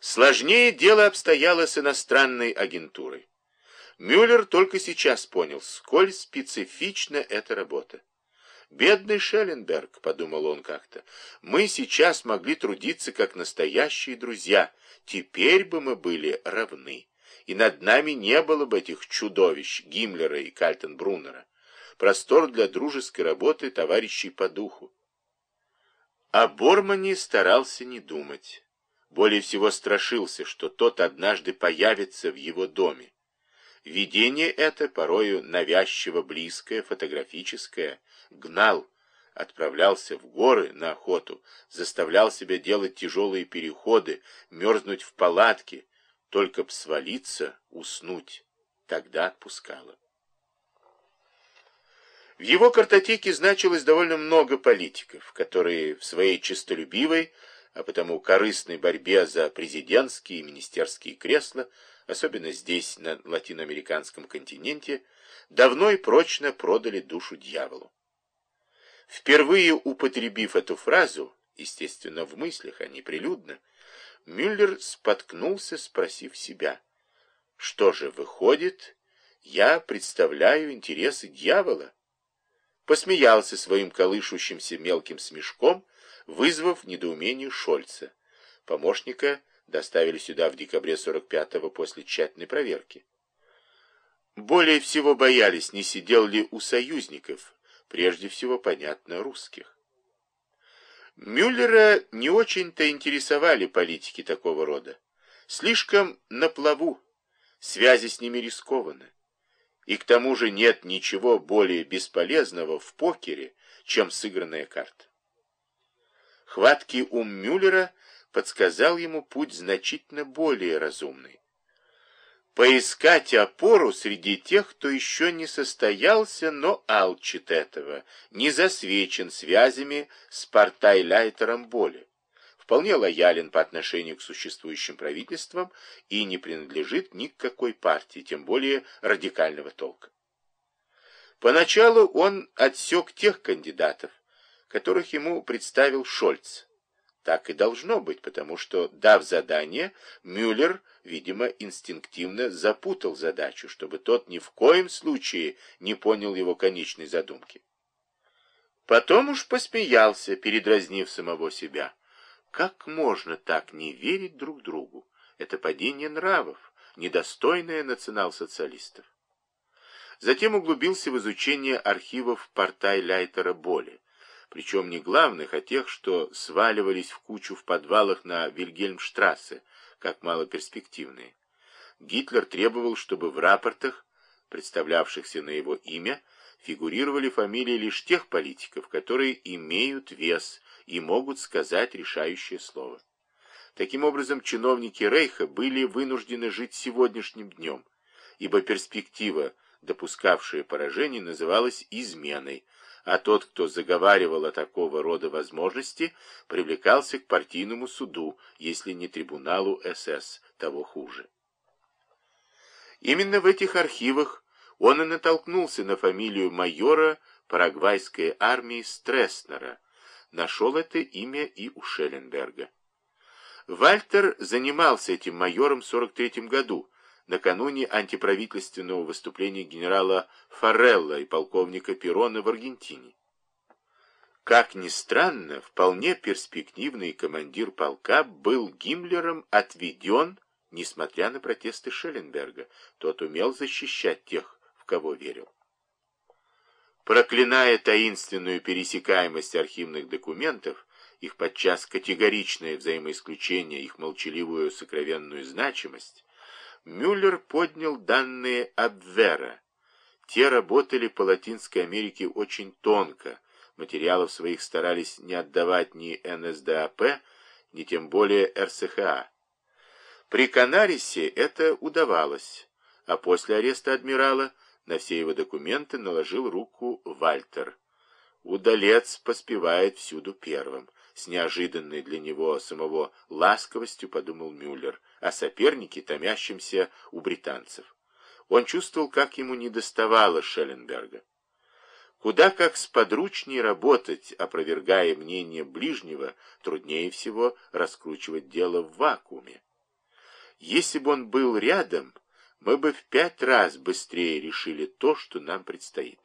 Сложнее дело обстояло с иностранной агентурой. Мюллер только сейчас понял, сколь специфична эта работа. «Бедный Шелленберг», — подумал он как-то, — «мы сейчас могли трудиться как настоящие друзья, теперь бы мы были равны, и над нами не было бы этих чудовищ Гиммлера и Кальтенбруннера. Простор для дружеской работы товарищей по духу». О Бормане старался не думать. Более всего страшился, что тот однажды появится в его доме. Видение это, порою навязчиво близкое, фотографическое, гнал, отправлялся в горы на охоту, заставлял себя делать тяжелые переходы, мерзнуть в палатке, только б свалиться, уснуть. Тогда отпускало. В его картотеке значилось довольно много политиков, которые в своей честолюбивой, а потому корыстной борьбе за президентские и министерские кресла, особенно здесь, на латиноамериканском континенте, давно и прочно продали душу дьяволу. Впервые употребив эту фразу, естественно, в мыслях, а не прилюдно, Мюллер споткнулся, спросив себя, что же выходит, я представляю интересы дьявола? Посмеялся своим колышущимся мелким смешком, вызвав недоумение Шольца. Помощника доставили сюда в декабре 45-го после тщательной проверки. Более всего боялись, не сидел ли у союзников, прежде всего, понятно, русских. Мюллера не очень-то интересовали политики такого рода. Слишком на плаву, связи с ними рискованы. И к тому же нет ничего более бесполезного в покере, чем сыгранная карта. Хваткий ум Мюллера подсказал ему путь значительно более разумный поискать опору среди тех, кто еще не состоялся, но алчит этого, не засвечен связями с партайляйтером боли, вполне лоялен по отношению к существующим правительствам и не принадлежит ни к какой партии, тем более радикального толка. Поначалу он отсек тех кандидатов, которых ему представил Шольц, так и должно быть, потому что, дав задание, Мюллер, видимо, инстинктивно запутал задачу, чтобы тот ни в коем случае не понял его конечной задумки. Потом уж посмеялся, передразнив самого себя. Как можно так не верить друг другу? Это падение нравов, недостойное национал-социалистов. Затем углубился в изучение архивов портай Ляйтера Боли причем не главных, а тех, что сваливались в кучу в подвалах на Вильгельмштрассе, как малоперспективные. Гитлер требовал, чтобы в рапортах, представлявшихся на его имя, фигурировали фамилии лишь тех политиков, которые имеют вес и могут сказать решающее слово. Таким образом, чиновники Рейха были вынуждены жить сегодняшним днем, ибо перспектива, допускавшая поражение, называлась изменой, а тот, кто заговаривал о такого рода возможности, привлекался к партийному суду, если не трибуналу СС, того хуже. Именно в этих архивах он и натолкнулся на фамилию майора парагвайской армии Стресснера, нашел это имя и у Шелленберга. Вальтер занимался этим майором в 43 году, накануне антиправительственного выступления генерала Форелла и полковника Перона в Аргентине. Как ни странно, вполне перспективный командир полка был Гиммлером отведен, несмотря на протесты Шелленберга. Тот умел защищать тех, в кого верил. Проклиная таинственную пересекаемость архивных документов, их подчас категоричное взаимоисключение, их молчаливую сокровенную значимость, Мюллер поднял данные Абвера. Те работали по Латинской Америке очень тонко, материалов своих старались не отдавать ни НСДАП, ни тем более РСХА. При Канарисе это удавалось, а после ареста адмирала на все его документы наложил руку Вальтер. Удалец поспевает всюду первым. С неожиданной для него самого ласковостью подумал Мюллер о сопернике, томящемся у британцев. Он чувствовал, как ему недоставало Шелленберга. Куда как сподручнее работать, опровергая мнение ближнего, труднее всего раскручивать дело в вакууме. Если бы он был рядом, мы бы в пять раз быстрее решили то, что нам предстоит.